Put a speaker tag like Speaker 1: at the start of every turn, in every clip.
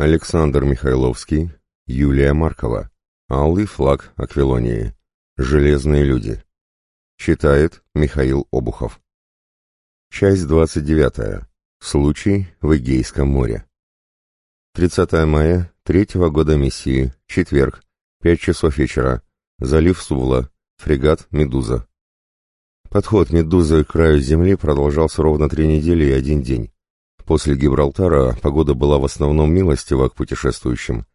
Speaker 1: Александр Михайловский, Юлия Маркова. Алый флаг Аквилонии. Железные люди. Читает Михаил Обухов. Часть 29. Случай в Эгейском море. 30 мая третьего года миссии. Четверг. 5 часов вечера. Залив Сувла. Фрегат «Медуза». Подход «Медузы» к краю земли продолжался ровно три недели и один день. После Гибралтара погода была в основном милостива к путешествующим.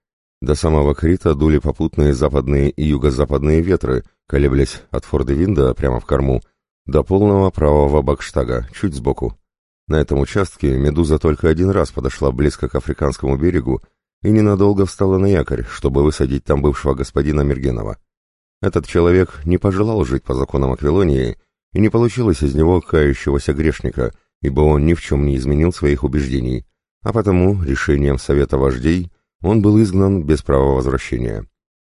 Speaker 1: До самого Крита дули попутные западные и юго-западные ветры, колеблясь от Фордевинда прямо в корму до полного правого бакштага, чуть сбоку. На этом участке «Медуза» только один раз подошла близко к африканскому берегу и ненадолго встала на якорь, чтобы высадить там бывшего господина Мергенова. Этот человек не пожелал жить по законам Аквилонии, и не получилось из него кающегося грешника — ибо он ни в чем не изменил своих убеждений, а потому решением Совета вождей он был изгнан без права возвращения.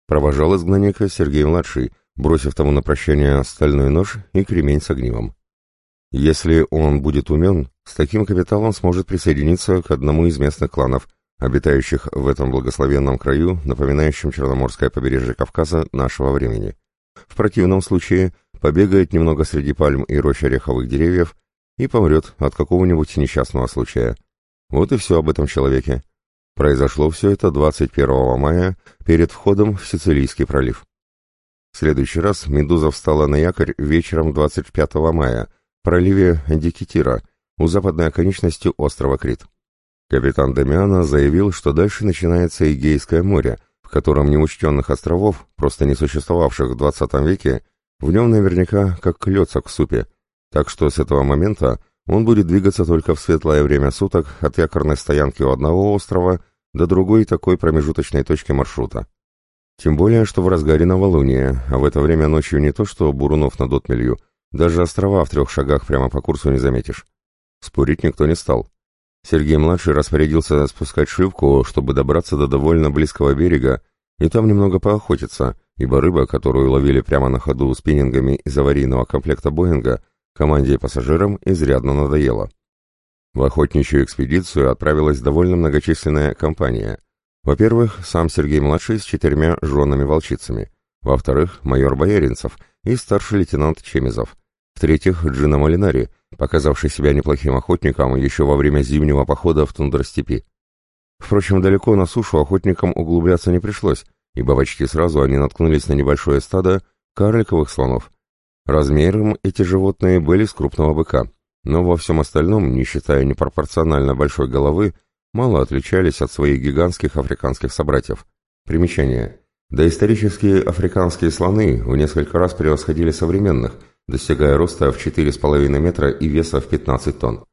Speaker 1: Провожал изгнанника Сергей-младший, бросив тому на прощание стальной нож и кремень с огнивом. Если он будет умен, с таким капиталом сможет присоединиться к одному из местных кланов, обитающих в этом благословенном краю, напоминающем Черноморское побережье Кавказа нашего времени. В противном случае побегает немного среди пальм и рощ ореховых деревьев и помрет от какого-нибудь несчастного случая. Вот и все об этом человеке. Произошло все это 21 мая перед входом в Сицилийский пролив. В следующий раз «Медуза» встала на якорь вечером 25 мая в проливе Андикитира у западной оконечности острова Крит. Капитан Дамиана заявил, что дальше начинается Эгейское море, в котором неучтенных островов, просто не существовавших в 20 веке, в нем наверняка как клёцок в супе, так что с этого момента он будет двигаться только в светлое время суток от якорной стоянки у одного острова до другой такой промежуточной точки маршрута. Тем более, что в разгаре новолуния, а в это время ночью не то что Бурунов над отмелью, даже острова в трех шагах прямо по курсу не заметишь. Спорить никто не стал. Сергей-младший распорядился спускать шивку, чтобы добраться до довольно близкого берега и там немного поохотиться, ибо рыба, которую ловили прямо на ходу спиннингами из аварийного комплекта Боинга, Команде и пассажирам изрядно надоело. В охотничью экспедицию отправилась довольно многочисленная компания. Во-первых, сам Сергей-младший с четырьмя женами-волчицами. Во-вторых, майор Бояринцев и старший лейтенант Чемизов. В-третьих, Джина Малинари, показавший себя неплохим охотником еще во время зимнего похода в тундростепи. Впрочем, далеко на сушу охотникам углубляться не пришлось, ибо почти сразу они наткнулись на небольшое стадо карликовых слонов, Размером эти животные были с крупного быка, но во всем остальном, не считая непропорционально большой головы, мало отличались от своих гигантских африканских собратьев. Примечание. Доисторические африканские слоны в несколько раз превосходили современных, достигая роста в 4,5 метра и веса в 15 тонн.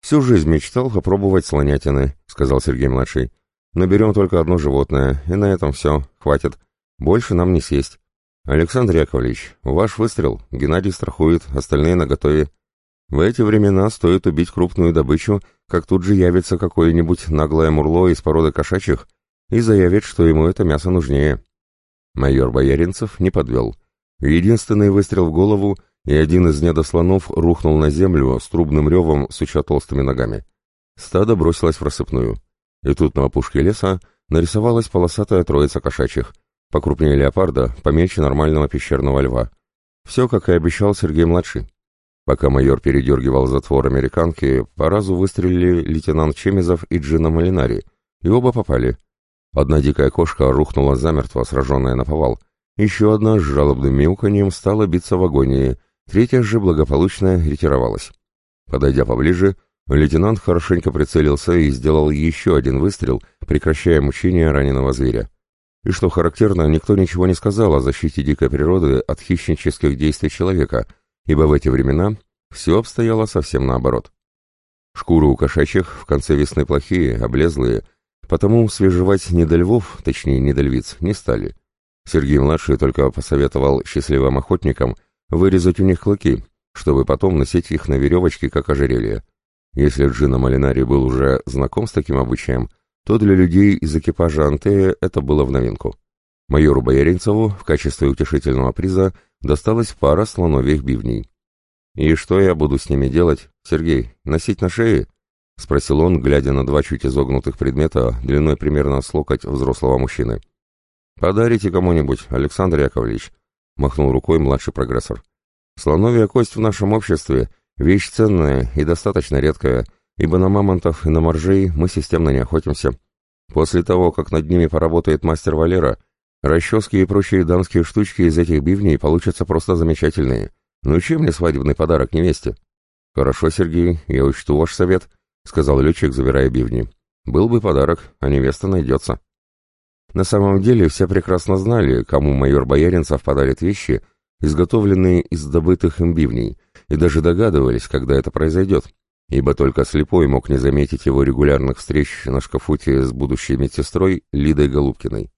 Speaker 1: «Всю жизнь мечтал попробовать слонятины», — сказал Сергей-младший. «Наберем только одно животное, и на этом все, хватит. Больше нам не сесть. «Александр Яковлевич, ваш выстрел, Геннадий страхует, остальные наготове. В эти времена стоит убить крупную добычу, как тут же явится какое-нибудь наглое мурло из породы кошачьих и заявит, что ему это мясо нужнее». Майор Бояринцев не подвел. Единственный выстрел в голову, и один из недослонов рухнул на землю с трубным ревом, суча толстыми ногами. Стадо бросилось в рассыпную. И тут на опушке леса нарисовалась полосатая троица кошачьих — Покрупнее леопарда, помельче нормального пещерного льва. Все, как и обещал Сергей-младший. Пока майор передергивал затвор американки, по разу выстрелили лейтенант Чемизов и Джина Малинари, и оба попали. Одна дикая кошка рухнула замертво, сраженная на повал. Еще одна с жалобным мяуканьем стала биться в агонии, третья же благополучно ретировалась. Подойдя поближе, лейтенант хорошенько прицелился и сделал еще один выстрел, прекращая мучения раненого зверя. И что характерно, никто ничего не сказал о защите дикой природы от хищнических действий человека, ибо в эти времена все обстояло совсем наоборот. Шкуры у кошачьих в конце весны плохие, облезлые, потому свежевать не до львов, точнее не до львиц, не стали. Сергей-младший только посоветовал счастливым охотникам вырезать у них клыки, чтобы потом носить их на веревочке, как ожерелье. Если Джина Малинари был уже знаком с таким обычаем, то для людей из экипажа Антея это было в новинку. Майору Бояринцеву в качестве утешительного приза досталась пара слоновьих бивней. «И что я буду с ними делать, Сергей? Носить на шее?» — спросил он, глядя на два чуть изогнутых предмета, длиной примерно с локоть взрослого мужчины. «Подарите кому-нибудь, Александр Яковлевич», — махнул рукой младший прогрессор. «Слоновья кость в нашем обществе — вещь ценная и достаточно редкая, ибо на мамонтов и на моржей мы системно не охотимся. После того, как над ними поработает мастер Валера, расчески и прочие дамские штучки из этих бивней получатся просто замечательные. Ну чем мне свадебный подарок невесте?» «Хорошо, Сергей, я учту ваш совет», — сказал летчик, забирая бивни. «Был бы подарок, а невеста найдется». На самом деле все прекрасно знали, кому майор Бояринцев подарит вещи, изготовленные из добытых им бивней, и даже догадывались, когда это произойдет, ибо только слепой мог не заметить его регулярных встреч на шкафуте с будущей медсестрой Лидой Голубкиной.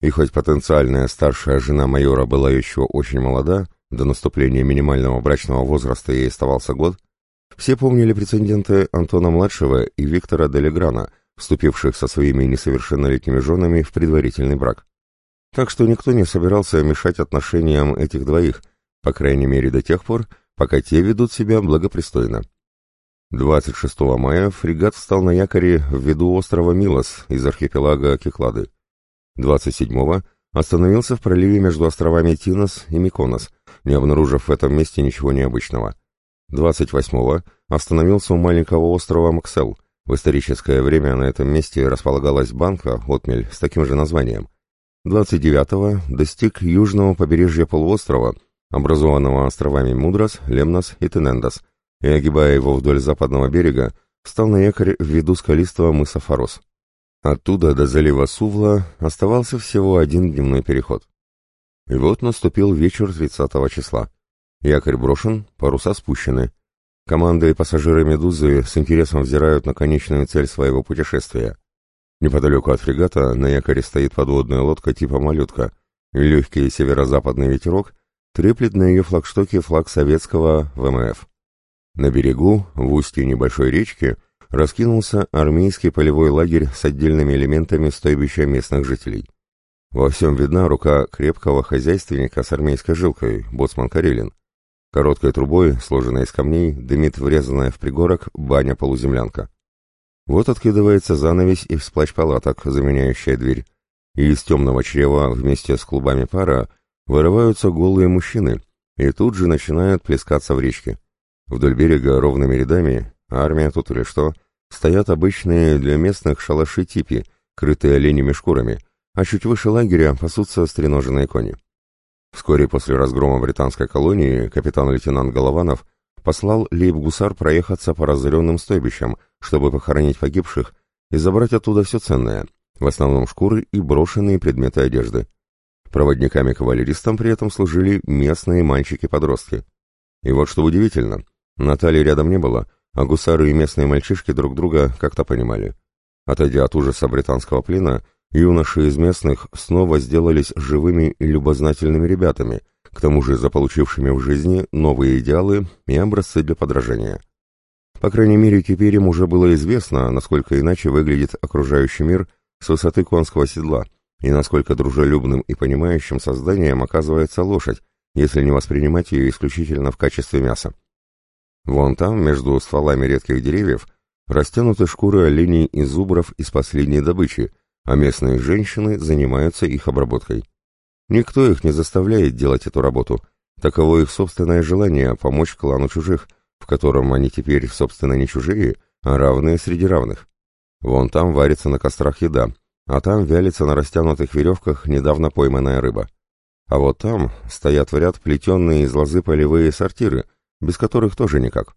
Speaker 1: И хоть потенциальная старшая жена майора была еще очень молода, до наступления минимального брачного возраста ей оставался год, все помнили прецеденты Антона-младшего и Виктора Делеграна – вступивших со своими несовершеннолетними женами в предварительный брак. Так что никто не собирался мешать отношениям этих двоих, по крайней мере до тех пор, пока те ведут себя благопристойно. 26 мая фрегат встал на якоре в виду острова Милос из архипелага Кеклады. 27-го остановился в проливе между островами Тинос и Миконос, не обнаружив в этом месте ничего необычного. 28-го остановился у маленького острова Максел, в историческое время на этом месте располагалась банка «Отмель» с таким же названием. 29-го достиг южного побережья полуострова, образованного островами Мудрос, Лемнос и Тенендос, и, огибая его вдоль западного берега, встал на якорь в виду скалистого мыса Фарос. Оттуда до залива Сувла оставался всего один дневной переход. И вот наступил вечер 30 числа. Якорь брошен, паруса спущены. Команда и пассажиры «Медузы» с интересом взирают на конечную цель своего путешествия. Неподалеку от фрегата на якоре стоит подводная лодка типа «Малютка», и легкий северо-западный ветерок треплет на ее флагштоке флаг советского ВМФ. На берегу, в устье небольшой речки, раскинулся армейский полевой лагерь с отдельными элементами стойбища местных жителей. Во всем видна рука крепкого хозяйственника с армейской жилкой, боцман Карелин. Короткой трубой, сложенной из камней, дымит врезанная в пригорок баня-полуземлянка. Вот откидывается занавесь и всплач палаток, заменяющая дверь, и из темного чрева вместе с клубами пара вырываются голые мужчины, и тут же начинают плескаться в речке. Вдоль берега ровными рядами, армия тут или что, стоят обычные для местных шалаши типи, крытые оленями шкурами, а чуть выше лагеря пасутся стреноженные кони. Вскоре после разгрома британской колонии капитан-лейтенант Голованов послал лейб-гусар проехаться по разоренным стойбищам, чтобы похоронить погибших и забрать оттуда все ценное, в основном шкуры и брошенные предметы одежды. Проводниками-кавалеристам при этом служили местные мальчики-подростки. И вот что удивительно, Натальи рядом не было, а гусары и местные мальчишки друг друга как-то понимали. Отойдя от ужаса британского плена, Юноши из местных снова сделались живыми и любознательными ребятами, к тому же заполучившими в жизни новые идеалы и образцы для подражания. По крайней мере, теперь им уже было известно, насколько иначе выглядит окружающий мир с высоты конского седла, и насколько дружелюбным и понимающим созданием оказывается лошадь, если не воспринимать ее исключительно в качестве мяса. Вон там, между стволами редких деревьев, растянуты шкуры оленей и зубров из последней добычи, а местные женщины занимаются их обработкой. Никто их не заставляет делать эту работу. Таково их собственное желание помочь клану чужих, в котором они теперь, собственно, не чужие, а равные среди равных. Вон там варится на кострах еда, а там вялится на растянутых веревках недавно пойманная рыба. А вот там стоят в ряд плетенные из лозы полевые сортиры, без которых тоже никак.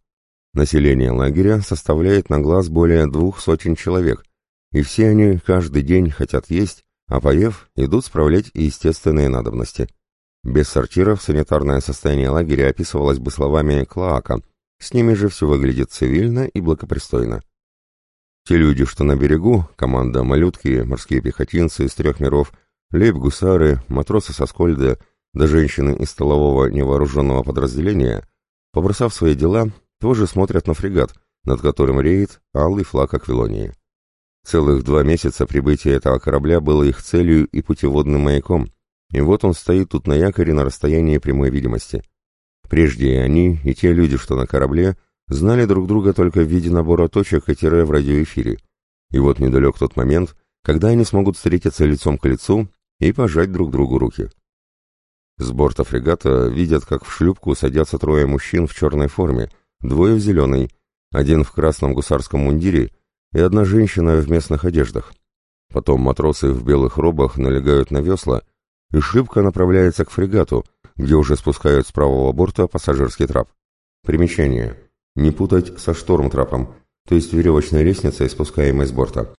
Speaker 1: Население лагеря составляет на глаз более двух сотен человек, и все они каждый день хотят есть, а поев, идут справлять естественные надобности. Без сортиров санитарное состояние лагеря описывалось бы словами «клоака», с ними же все выглядит цивильно и благопристойно. Те люди, что на берегу, команда «Малютки», морские пехотинцы из трех миров, лейб-гусары, матросы со скольда, да женщины из столового невооруженного подразделения, побросав свои дела, тоже смотрят на фрегат, над которым реет алый флаг Аквилонии. Целых два месяца прибытие этого корабля было их целью и путеводным маяком, и вот он стоит тут на якоре на расстоянии прямой видимости. Прежде и они, и те люди, что на корабле, знали друг друга только в виде набора точек и тире в радиоэфире. И вот недалек тот момент, когда они смогут встретиться лицом к лицу и пожать друг другу руки. С борта фрегата видят, как в шлюпку садятся трое мужчин в черной форме, двое в зеленой, один в красном гусарском мундире и одна женщина в местных одеждах. Потом матросы в белых робах налегают на весла, и шлюпка направляется к фрегату, где уже спускают с правого борта пассажирский трап. Примечание. Не путать со штормтрапом, то есть веревочной лестницей, спускаемой с борта.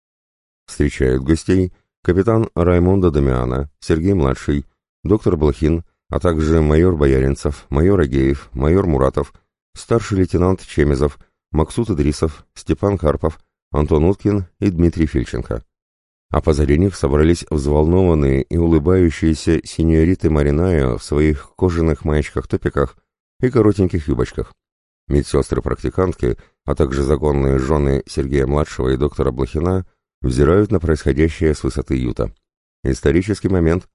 Speaker 1: Встречают гостей капитан Раймондо Дамиана, Сергей-младший, доктор Блохин, а также майор Бояринцев, майор Агеев, майор Муратов, старший лейтенант Чемезов, Максут Идрисов, Степан Карпов, Антон Уткин и Дмитрий Фильченко. А позади них собрались взволнованные и улыбающиеся синьориты Маринао в своих кожаных маечках-топиках и коротеньких юбочках. Медсестры-практикантки, а также законные жены Сергея-младшего и доктора Блохина взирают на происходящее с высоты юта. Исторический момент.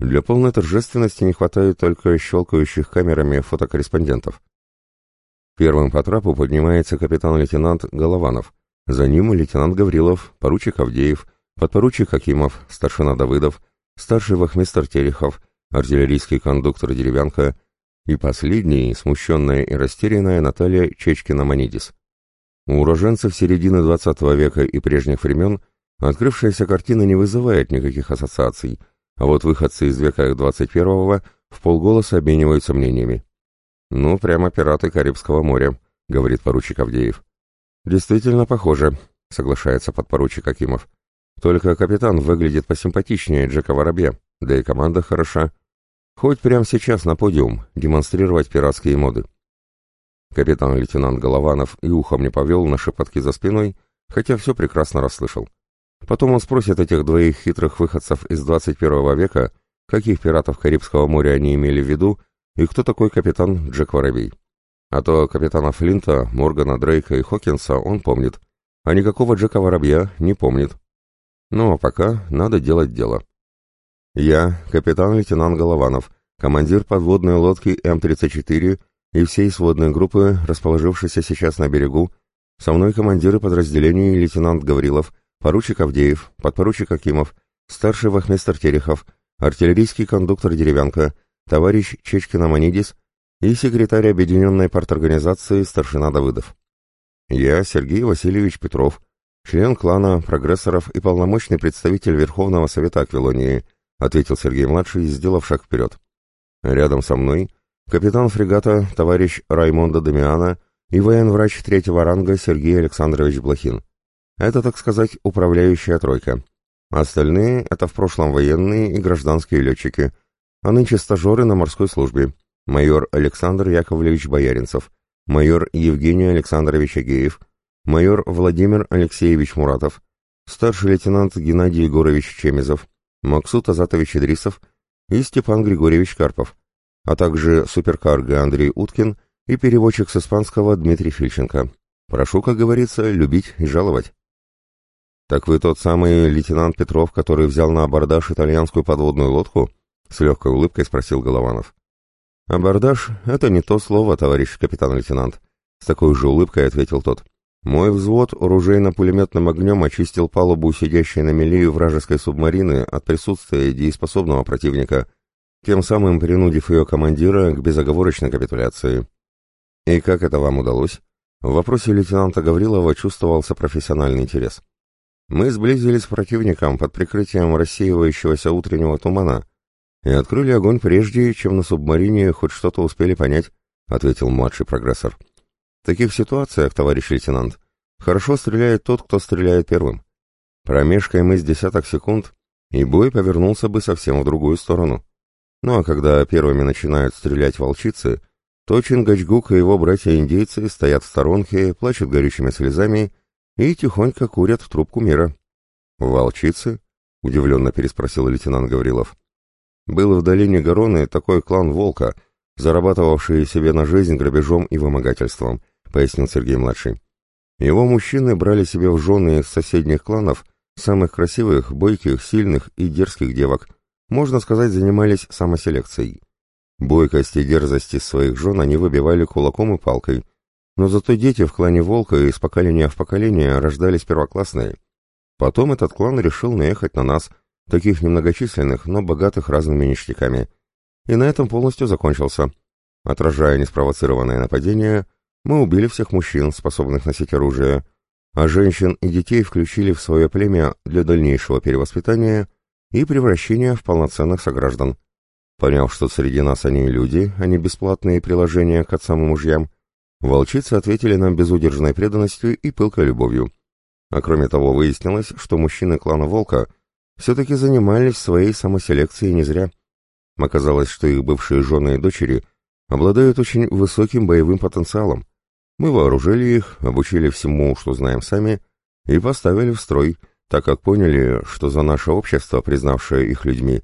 Speaker 1: Для полной торжественности не хватает только щелкающих камерами фотокорреспондентов. Первым по трапу поднимается капитан-лейтенант Голованов. За ним лейтенант Гаврилов, поручик Авдеев, подпоручик Акимов, старшина Давыдов, старший вахмистр Терехов, артиллерийский кондуктор Деревянка и последний, смущенная и растерянная Наталья Чечкина-Манидис. У уроженцев середины XX века и прежних времен открывшаяся картина не вызывает никаких ассоциаций, а вот выходцы из века XXI в полголоса обмениваются мнениями. «Ну, прямо пираты Карибского моря», — говорит поручик Авдеев. «Действительно похоже», — соглашается подпоручик Акимов. «Только капитан выглядит посимпатичнее Джека Воробья, да и команда хороша. Хоть прямо сейчас на подиум демонстрировать пиратские моды». Капитан-лейтенант Голованов и ухом не повел на шепотки за спиной, хотя все прекрасно расслышал. Потом он спросит этих двоих хитрых выходцев из 21 века, каких пиратов Карибского моря они имели в виду, и кто такой капитан Джек Воробей. А то капитана Флинта, Моргана, Дрейка и Хокинса он помнит, а никакого Джека Воробья не помнит. Ну а пока надо делать дело. Я, капитан-лейтенант Голованов, командир подводной лодки М-34 и всей сводной группы, расположившейся сейчас на берегу, со мной командиры подразделений лейтенант Гаврилов, поручик Авдеев, подпоручик Акимов, старший вахмистр Терехов, артиллерийский кондуктор Деревянка, товарищ Чечкина Манидис и секретарь Объединенной парторганизации старшина Давыдов. Я Сергей Васильевич Петров, член клана прогрессоров и полномочный представитель Верховного Совета Аквилонии, ответил Сергей-младший, сделав шаг вперед. Рядом со мной капитан фрегата товарищ Раймондо Дамиана и военврач третьего ранга Сергей Александрович Блохин. Это, так сказать, управляющая тройка. Остальные — это в прошлом военные и гражданские летчики, а нынче стажеры на морской службе. Майор Александр Яковлевич Бояринцев, майор Евгений Александрович Агеев, майор Владимир Алексеевич Муратов, старший лейтенант Геннадий Егорович Чемезов, Максут Азатович Идрисов и Степан Григорьевич Карпов, а также суперкарго Андрей Уткин и переводчик с испанского Дмитрий Фильченко. Прошу, как говорится, любить и жаловать. «Так вы тот самый лейтенант Петров, который взял на абордаж итальянскую подводную лодку?» — с легкой улыбкой спросил Голованов. «Абордаж — это не то слово, товарищ капитан-лейтенант», — с такой же улыбкой ответил тот. «Мой взвод оружейно-пулеметным огнем очистил палубу, сидящей на мели вражеской субмарины, от присутствия дееспособного противника, тем самым принудив ее командира к безоговорочной капитуляции». «И как это вам удалось?» В вопросе лейтенанта Гаврилова чувствовался профессиональный интерес. «Мы сблизились с противником под прикрытием рассеивающегося утреннего тумана», и открыли огонь прежде, чем на субмарине хоть что-то успели понять», — ответил младший прогрессор. «В таких ситуациях, товарищ лейтенант, хорошо стреляет тот, кто стреляет первым. Промешкаем мы с десяток секунд, и бой повернулся бы совсем в другую сторону. Ну а когда первыми начинают стрелять волчицы, то Чингачгук и его братья-индейцы стоят в сторонке, плачут горючими слезами и тихонько курят в трубку мира». «Волчицы?» — удивленно переспросил лейтенант Гаврилов. Был в долине Гороны такой клан Волка, зарабатывавший себе на жизнь грабежом и вымогательством, пояснил Сергей-младший. Его мужчины брали себе в жены из соседних кланов самых красивых, бойких, сильных и дерзких девок, можно сказать, занимались самоселекцией. Бойкость и дерзость из своих жен они выбивали кулаком и палкой, но зато дети в клане Волка из поколения в поколение рождались первоклассные. Потом этот клан решил наехать на нас, таких немногочисленных, но богатых разными ништяками. И на этом полностью закончился. Отражая неспровоцированное нападение, мы убили всех мужчин, способных носить оружие, а женщин и детей включили в свое племя для дальнейшего перевоспитания и превращения в полноценных сограждан. Поняв, что среди нас они люди, а не бесплатные приложения к отцам и мужьям, волчицы ответили нам безудержной преданностью и пылкой любовью. А кроме того, выяснилось, что мужчины клана Волка все-таки занимались своей самоселекцией не зря. Оказалось, что их бывшие жены и дочери обладают очень высоким боевым потенциалом. Мы вооружили их, обучили всему, что знаем сами, и поставили в строй, так как поняли, что за наше общество, признавшее их людьми,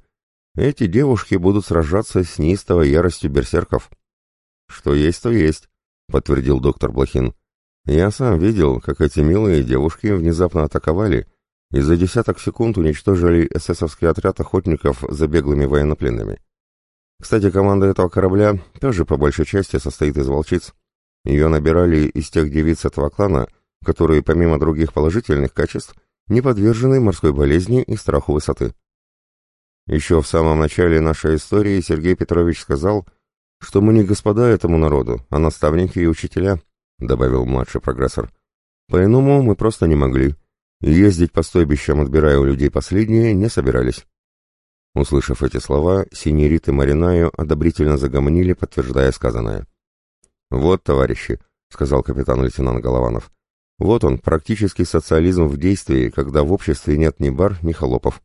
Speaker 1: эти девушки будут сражаться с неистовой яростью берсерков. Что есть, то есть, подтвердил доктор Блохин. Я сам видел, как эти милые девушки внезапно атаковали и за десяток секунд уничтожили эсэсовский отряд охотников за беглыми военнопленными. Кстати, команда этого корабля тоже по большей части состоит из волчиц. Ее набирали из тех девиц этого клана, которые, помимо других положительных качеств, не подвержены морской болезни и страху высоты. Еще в самом начале нашей истории Сергей Петрович сказал, что мы не господа этому народу, а наставники и учителя, добавил младший прогрессор. По-иному мы просто не могли. Ездить по стойбищам, отбирая у людей последние, не собирались. Услышав эти слова, синьорит и Маринаю одобрительно загомонили, подтверждая сказанное. «Вот, товарищи», — сказал капитан-лейтенант Голованов, — «вот он, практический социализм в действии, когда в обществе нет ни бар, ни холопов.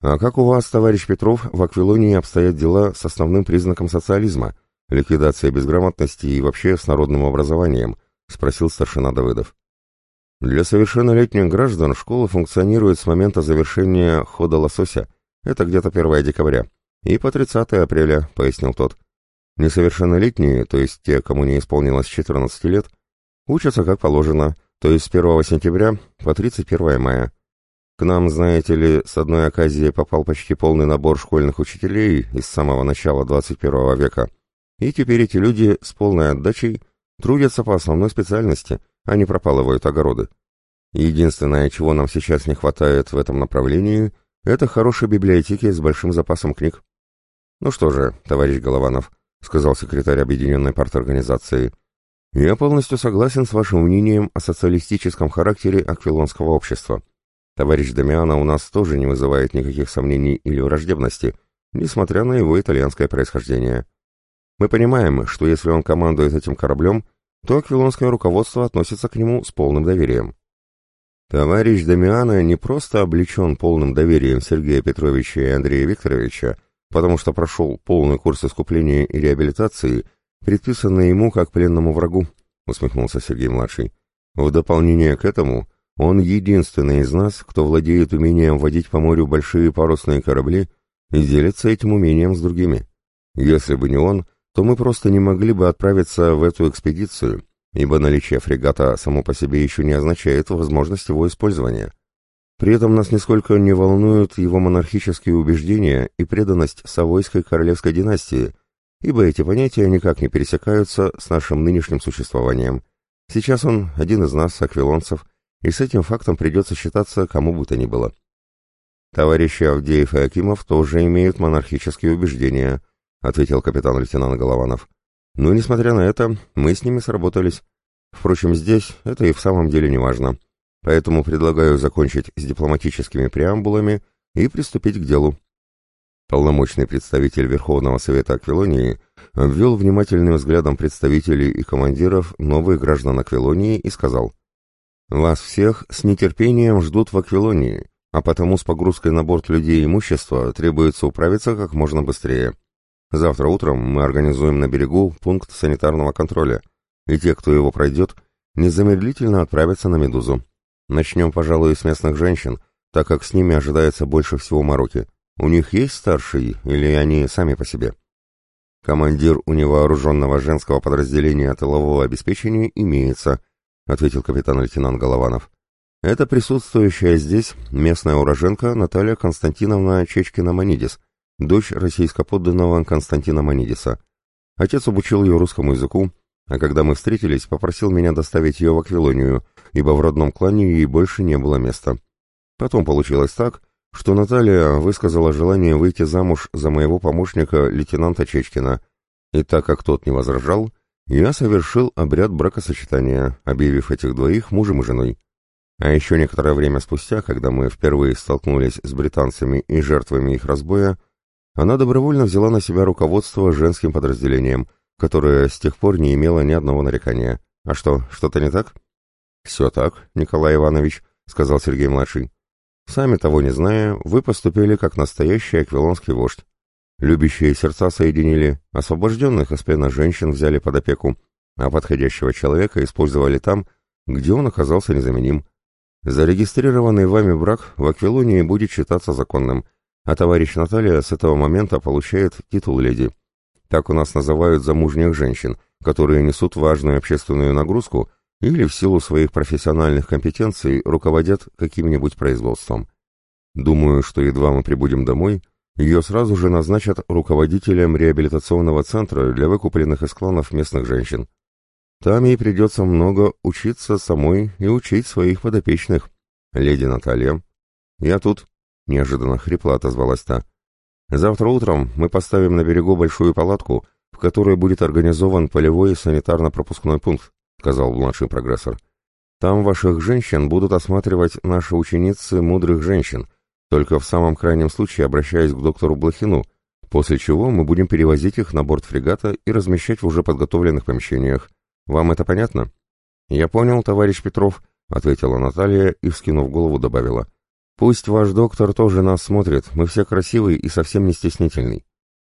Speaker 1: «А как у вас, товарищ Петров, в Аквилонии обстоят дела с основным признаком социализма, ликвидацией безграмотности и вообще с народным образованием?» — спросил старшина Давыдов. «Для совершеннолетних граждан школа функционирует с момента завершения хода лосося, это где-то 1 декабря, и по 30 апреля», — пояснил тот. «Несовершеннолетние, то есть те, кому не исполнилось 14 лет, учатся как положено, то есть с 1 сентября по 31 мая». К нам, знаете ли, с одной оказии попал почти полный набор школьных учителей из самого начала 21 века. И теперь эти люди с полной отдачей трудятся по основной специальности, а не пропалывают огороды. Единственное, чего нам сейчас не хватает в этом направлении, это хорошей библиотеки с большим запасом книг. «Ну что же, товарищ Голованов», — сказал секретарь Объединенной парторганизации, — «я полностью согласен с вашим мнением о социалистическом характере аквилонского общества. Товарищ Дамиана у нас тоже не вызывает никаких сомнений или враждебности, несмотря на его итальянское происхождение. Мы понимаем, что если он командует этим кораблем, то аквилонское руководство относится к нему с полным доверием. Товарищ Дамиана не просто облечен полным доверием Сергея Петровича и Андрея Викторовича, потому что прошел полный курс искупления и реабилитации, предписанный ему как пленному врагу, усмехнулся Сергей-младший. В дополнение к этому – он единственный из нас, кто владеет умением водить по морю большие парусные корабли и делится этим умением с другими. Если бы не он, то мы просто не могли бы отправиться в эту экспедицию, ибо наличие фрегата само по себе еще не означает возможность его использования. При этом нас нисколько не волнуют его монархические убеждения и преданность Савойской королевской династии, ибо эти понятия никак не пересекаются с нашим нынешним существованием. Сейчас он один из нас, аквилонцев, и с этим фактом придется считаться кому бы то ни было. Товарищи Авдеев и Акимов тоже имеют монархические убеждения, ответил капитан-лейтенант Голованов. Но, несмотря на это, мы с ними сработались. Впрочем, здесь это и в самом деле не важно. Поэтому предлагаю закончить с дипломатическими преамбулами и приступить к делу. Полномочный представитель Верховного Совета Аквилонии обвел внимательным взглядом представителей и командиров новых граждан Аквилонии и сказал — вас всех с нетерпением ждут в Аквилонии, а потому с погрузкой на борт людей и имущества требуется управиться как можно быстрее. Завтра утром мы организуем на берегу пункт санитарного контроля, и те, кто его пройдет, незамедлительно отправятся на «Медузу». Начнем, пожалуй, с местных женщин, так как с ними ожидается больше всего мороки. У них есть старший, или они сами по себе? Командир у невооруженного женского подразделения тылового обеспечения имеется, ответил капитан-лейтенант Голованов. Это присутствующая здесь местная уроженка Наталья Константиновна Чечкина-Манидис, дочь российско-подданного Константина Манидиса. Отец обучил ее русскому языку, а когда мы встретились, попросил меня доставить ее в Аквилонию, ибо в родном клане ей больше не было места. Потом получилось так, что Наталья высказала желание выйти замуж за моего помощника, лейтенанта Чечкина, и так как тот не возражал, я совершил обряд бракосочетания, объявив этих двоих мужем и женой. А еще некоторое время спустя, когда мы впервые столкнулись с британцами и жертвами их разбоя, она добровольно взяла на себя руководство женским подразделением, которое с тех пор не имело ни одного нарекания. А что, что-то не так? «Все так, Николай Иванович», — сказал Сергей-младший. «Сами того не зная, вы поступили как настоящий аквилонский вождь. Любящие сердца соединили, освобожденных из плена женщин взяли под опеку, а подходящего человека использовали там, где он оказался незаменим. Зарегистрированный вами брак в Аквилонии будет считаться законным, а товарищ Наталья с этого момента получает титул леди. Так у нас называют замужних женщин, которые несут важную общественную нагрузку или в силу своих профессиональных компетенций руководят каким-нибудь производством. Думаю, что едва мы прибудем домой – ее сразу же назначат руководителем реабилитационного центра для выкупленных из кланов местных женщин. Там ей придется много учиться самой и учить своих подопечных. Леди Наталья. Я тут. Неожиданно хрипло отозвалась та. Завтра утром мы поставим на берегу большую палатку, в которой будет организован полевой санитарно-пропускной пункт, сказал младший прогрессор. Там ваших женщин будут осматривать наши ученицы мудрых женщин, только в самом крайнем случае обращаясь к доктору Блохину, после чего мы будем перевозить их на борт фрегата и размещать в уже подготовленных помещениях. Вам это понятно? Я понял, товарищ Петров, ответила Наталья и, вскинув голову, добавила. Пусть ваш доктор тоже нас смотрит, мы все красивые и совсем не стеснительный.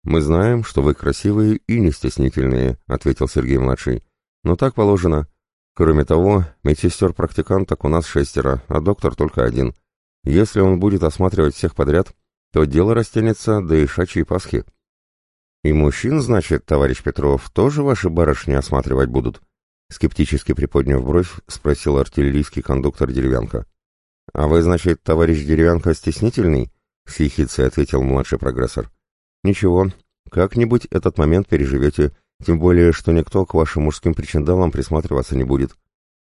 Speaker 1: Мы знаем, что вы красивые и не стеснительные, ответил Сергей-младший. Но так положено. Кроме того, медсестер-практиканток у нас шестеро, а доктор только один. Если он будет осматривать всех подряд, то дело растянется до Ишачьей Пасхи. И мужчин, значит, товарищ Петров, тоже ваши барышни осматривать будут? Скептически приподняв бровь, спросил артиллерийский кондуктор Деревянка. А вы, значит, товарищ Деревянка, стеснительный? С ответил младший прогрессор. Ничего, как-нибудь этот момент переживете, тем более, что никто к вашим мужским причиндалам присматриваться не будет.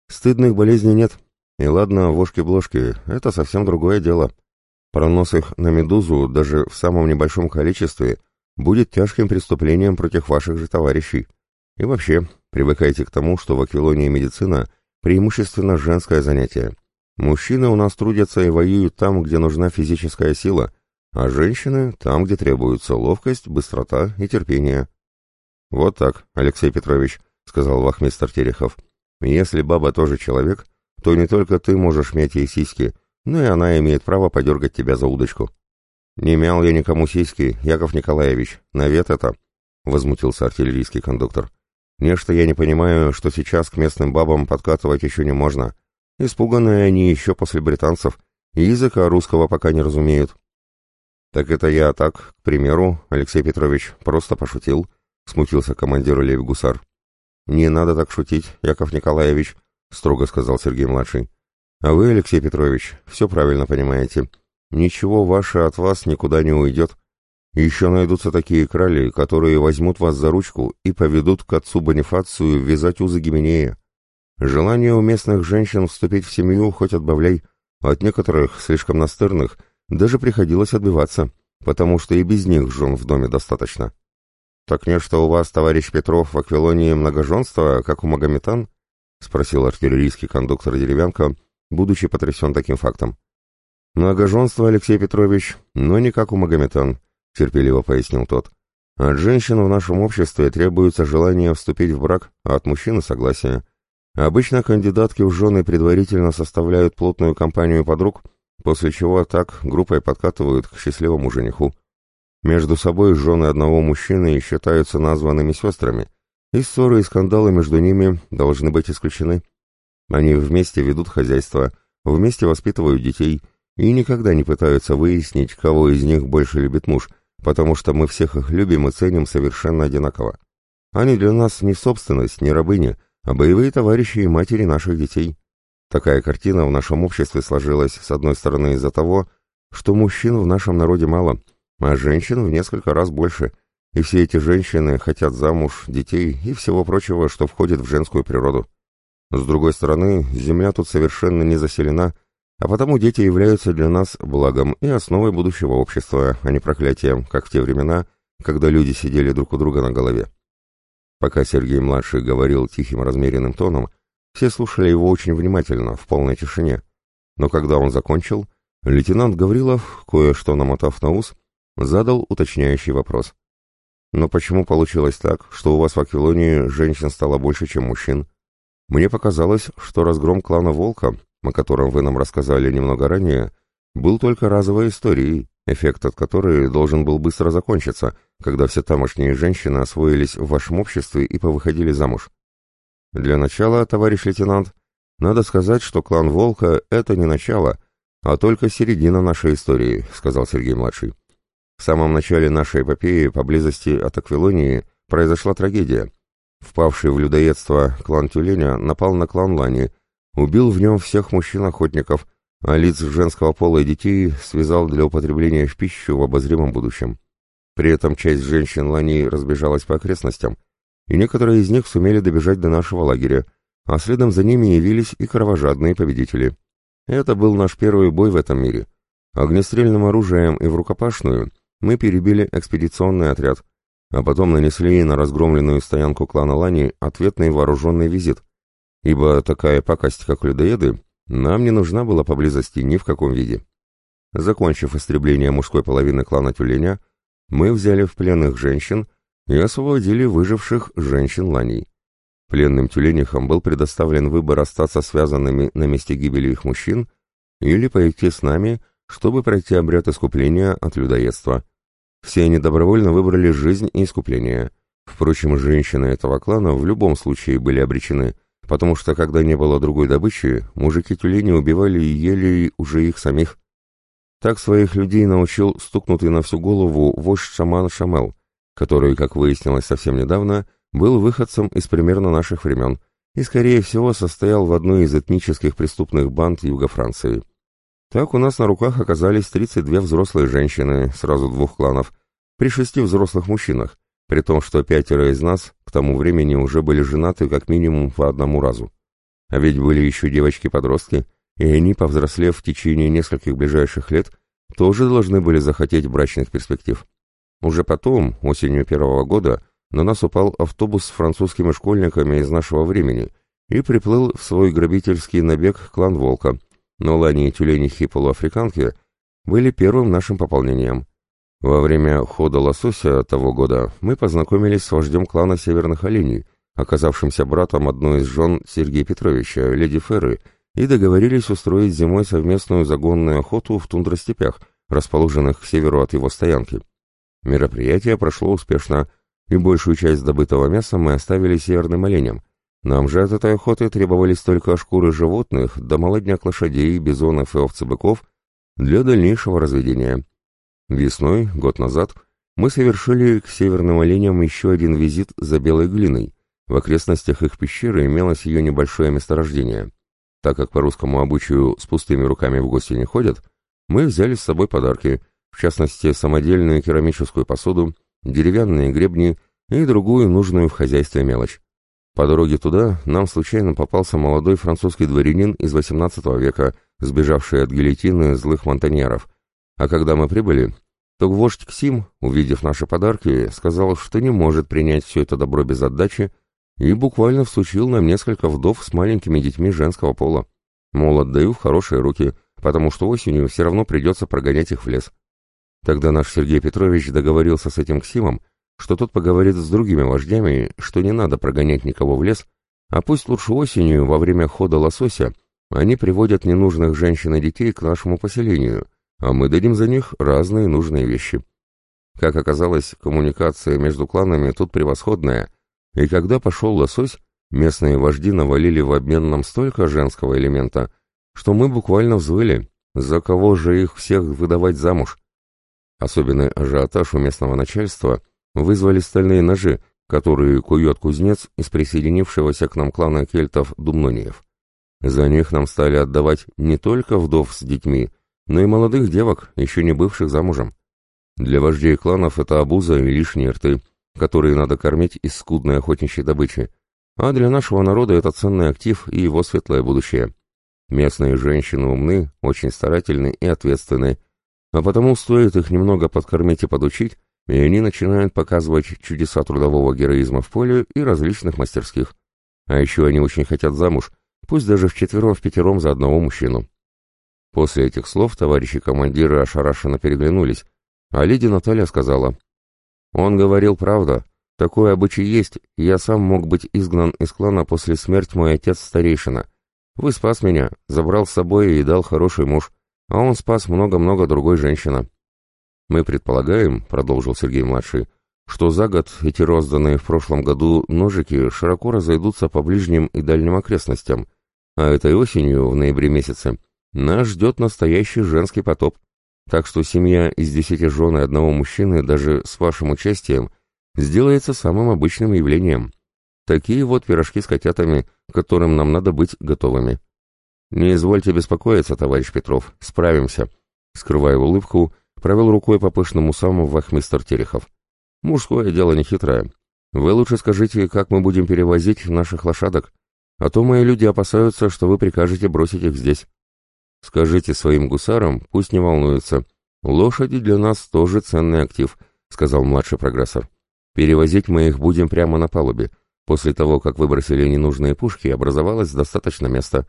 Speaker 1: Стыдных болезней нет, и ладно, вошки-бложки, это совсем другое дело. Пронос их на медузу даже в самом небольшом количестве будет тяжким преступлением против ваших же товарищей. И вообще, привыкайте к тому, что в Аквилонии медицина преимущественно женское занятие. Мужчины у нас трудятся и воюют там, где нужна физическая сила, а женщины там, где требуется ловкость, быстрота и терпение. «Вот так, Алексей Петрович», — сказал вахмистр Терехов. «Если баба тоже человек, то не только ты можешь мять ей сиськи, но и она имеет право подергать тебя за удочку. «Не мял я никому сиськи, Яков Николаевич, навет это», — возмутился артиллерийский кондуктор. «Нечто я не понимаю, что сейчас к местным бабам подкатывать еще не можно. Испуганные они еще после британцев, и языка русского пока не разумеют». «Так это я так, к примеру, Алексей Петрович, просто пошутил», — смутился командир Лев-Гусар. «Не надо так шутить, Яков Николаевич», — строго сказал Сергей-младший. «А вы, Алексей Петрович, все правильно понимаете. Ничего ваше от вас никуда не уйдет. Еще найдутся такие крали, которые возьмут вас за ручку и поведут к отцу Бонифацию вязать узы Гименея. Желание у местных женщин вступить в семью хоть отбавляй, от некоторых, слишком настырных, даже приходилось отбиваться, потому что и без них жен в доме достаточно. Так не что у вас, товарищ Петров, в Аквилонии многоженство, как у Магометан? — спросил артиллерийский кондуктор Деревянко, будучи потрясен таким фактом. «Многоженство, Алексей Петрович, но не как у Магометан», — терпеливо пояснил тот. «От женщин в нашем обществе требуется желание вступить в брак, а от мужчины — согласие. Обычно кандидатки в жены предварительно составляют плотную компанию подруг, после чего так группой подкатывают к счастливому жениху. Между собой жены одного мужчины считаются названными сестрами, и ссоры и скандалы между ними должны быть исключены. Они вместе ведут хозяйство, вместе воспитывают детей и никогда не пытаются выяснить, кого из них больше любит муж, потому что мы всех их любим и ценим совершенно одинаково. Они для нас не собственность, не рабыни, а боевые товарищи и матери наших детей. Такая картина в нашем обществе сложилась, с одной стороны, из-за того, что мужчин в нашем народе мало, а женщин в несколько раз больше – и все эти женщины хотят замуж, детей и всего прочего, что входит в женскую природу. С другой стороны, земля тут совершенно не заселена, а потому дети являются для нас благом и основой будущего общества, а не проклятием, как в те времена, когда люди сидели друг у друга на голове. Пока Сергей-младший говорил тихим размеренным тоном, все слушали его очень внимательно, в полной тишине. Но когда он закончил, лейтенант Гаврилов, кое-что намотав на ус, задал уточняющий вопрос. «Но почему получилось так, что у вас в Аквилонии женщин стало больше, чем мужчин? Мне показалось, что разгром клана Волка, о котором вы нам рассказали немного ранее, был только разовой историей, эффект от которой должен был быстро закончиться, когда все тамошние женщины освоились в вашем обществе и повыходили замуж. Для начала, товарищ лейтенант, надо сказать, что клан Волка — это не начало, а только середина нашей истории, — сказал Сергей-младший. В самом начале нашей эпопеи, поблизости от Аквилонии, произошла трагедия. Впавший в людоедство клан Тюленя напал на клан Лани, убил в нем всех мужчин-охотников, а лиц женского пола и детей связал для употребления в пищу в обозримом будущем. При этом часть женщин Лани разбежалась по окрестностям, и некоторые из них сумели добежать до нашего лагеря, а следом за ними явились и кровожадные победители. Это был наш первый бой в этом мире. Огнестрельным оружием и в рукопашную мы перебили экспедиционный отряд, а потом нанесли на разгромленную стоянку клана Лани ответный вооруженный визит, ибо такая пакость, как людоеды, нам не нужна была поблизости ни в каком виде. Закончив истребление мужской половины клана Тюленя, мы взяли в плен их женщин и освободили выживших женщин Ланей. Пленным тюленихам был предоставлен выбор остаться связанными на месте гибели их мужчин или пойти с нами, чтобы пройти обряд искупления от людоедства. Все они добровольно выбрали жизнь и искупление. Впрочем, женщины этого клана в любом случае были обречены, потому что когда не было другой добычи, мужики-тюлени убивали и ели уже их самих. Так своих людей научил стукнутый на всю голову вождь шаман Шамел, который, как выяснилось совсем недавно, был выходцем из примерно наших времен и, скорее всего, состоял в одной из этнических преступных банд Юга Франции. Так у нас на руках оказались 32 взрослые женщины, сразу двух кланов, при шести взрослых мужчинах, при том, что пятеро из нас к тому времени уже были женаты как минимум по одному разу. А ведь были еще девочки-подростки, и они, повзрослев в течение нескольких ближайших лет, тоже должны были захотеть брачных перспектив. Уже потом, осенью первого года, на нас упал автобус с французскими школьниками из нашего времени и приплыл в свой грабительский набег клан Волка, но лани тюленихи и полуафриканки были первым нашим пополнением. Во время хода лосося того года мы познакомились с вождем клана Северных Оленей, оказавшимся братом одной из жен Сергея Петровича, леди Ферры, и договорились устроить зимой совместную загонную охоту в тундростепях, расположенных к северу от его стоянки. Мероприятие прошло успешно, и большую часть добытого мяса мы оставили северным оленям. Нам же от этой охоты требовались только шкуры животных, да молодняк лошадей, бизонов и овцебыков для дальнейшего разведения. Весной, год назад, мы совершили к северным оленям еще один визит за белой глиной. В окрестностях их пещеры имелось ее небольшое месторождение. Так как по русскому обычаю с пустыми руками в гости не ходят, мы взяли с собой подарки, в частности, самодельную керамическую посуду, деревянные гребни и другую нужную в хозяйстве мелочь. По дороге туда нам случайно попался молодой французский дворянин из XVIII века, сбежавший от гильотины злых монтаньеров. А когда мы прибыли, то вождь Ксим, увидев наши подарки, сказал, что не может принять все это добро без отдачи, и буквально всучил нам несколько вдов с маленькими детьми женского пола. Мол, отдаю в хорошие руки, потому что осенью все равно придется прогонять их в лес. Тогда наш Сергей Петрович договорился с этим Ксимом, что тот поговорит с другими вождями, что не надо прогонять никого в лес, а пусть лучше осенью, во время хода лосося, они приводят ненужных женщин и детей к нашему поселению, а мы дадим за них разные нужные вещи. Как оказалось, коммуникация между кланами тут превосходная, и когда пошел лосось, местные вожди навалили в обмен нам столько женского элемента, что мы буквально взвыли, за кого же их всех выдавать замуж. Особенный ажиотаж у местного начальства вызвали стальные ножи, которые кует кузнец из присоединившегося к нам клана кельтов Думнониев. За них нам стали отдавать не только вдов с детьми, но и молодых девок, еще не бывших замужем. Для вождей кланов это обуза и лишние рты, которые надо кормить из скудной охотничьей добычи, а для нашего народа это ценный актив и его светлое будущее. Местные женщины умны, очень старательны и ответственны, а потому стоит их немного подкормить и подучить, и они начинают показывать чудеса трудового героизма в поле и различных мастерских. А еще они очень хотят замуж, пусть даже вчетвером-впятером за одного мужчину. После этих слов товарищи командиры ошарашенно переглянулись, а леди Наталья сказала, «Он говорил правда, такое обычай есть, я сам мог быть изгнан из клана после смерти мой отец-старейшина. Вы спас меня, забрал с собой и дал хороший муж, а он спас много-много другой женщина. Мы предполагаем, продолжил Сергей-младший, что за год эти розданные в прошлом году ножики широко разойдутся по ближним и дальним окрестностям, а этой осенью, в ноябре месяце, нас ждет настоящий женский потоп. Так что семья из десяти жен и одного мужчины, даже с вашим участием, сделается самым обычным явлением. Такие вот пирожки с котятами, к которым нам надо быть готовыми. Не извольте беспокоиться, товарищ Петров, справимся. Скрывая улыбку, Провел рукой по пышному саму вахмистер Терехов. Мужское дело нехитрое. Вы лучше скажите, как мы будем перевозить наших лошадок, а то мои люди опасаются, что вы прикажете бросить их здесь. Скажите своим гусарам, пусть не волнуются. Лошади для нас тоже ценный актив, сказал младший прогрессор. Перевозить мы их будем прямо на палубе. После того, как выбросили ненужные пушки, образовалось достаточно места.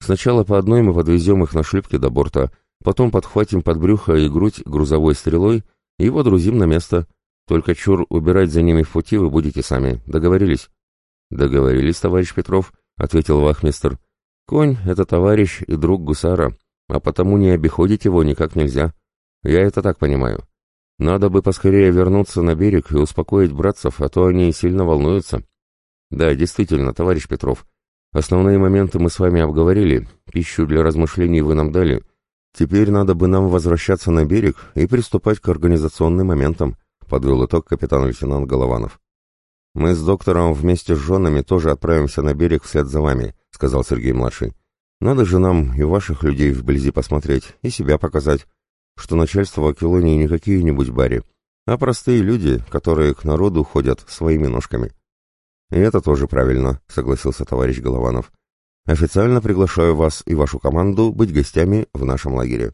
Speaker 1: Сначала по одной мы подвезем их на шлюпке до борта, Потом подхватим под брюхо и грудь грузовой стрелой и водрузим на место. Только чур убирать за ними в пути вы будете сами. Договорились?» «Договорились, товарищ Петров», — ответил вахмистр. «Конь — это товарищ и друг гусара, а потому не обиходить его никак нельзя. Я это так понимаю. Надо бы поскорее вернуться на берег и успокоить братцев, а то они сильно волнуются». «Да, действительно, товарищ Петров. Основные моменты мы с вами обговорили, пищу для размышлений вы нам дали, Теперь надо бы нам возвращаться на берег и приступать к организационным моментам, подвел итог капитан-лейтенант Голованов. Мы с доктором вместе с женами тоже отправимся на берег вслед за вами, сказал Сергей-младший. Надо же нам и ваших людей вблизи посмотреть, и себя показать, что начальство Аквилонии не какие-нибудь бари, а простые люди, которые к народу ходят своими ножками. И это тоже правильно, согласился товарищ Голованов. Официально приглашаю вас и вашу команду быть гостями в нашем лагере.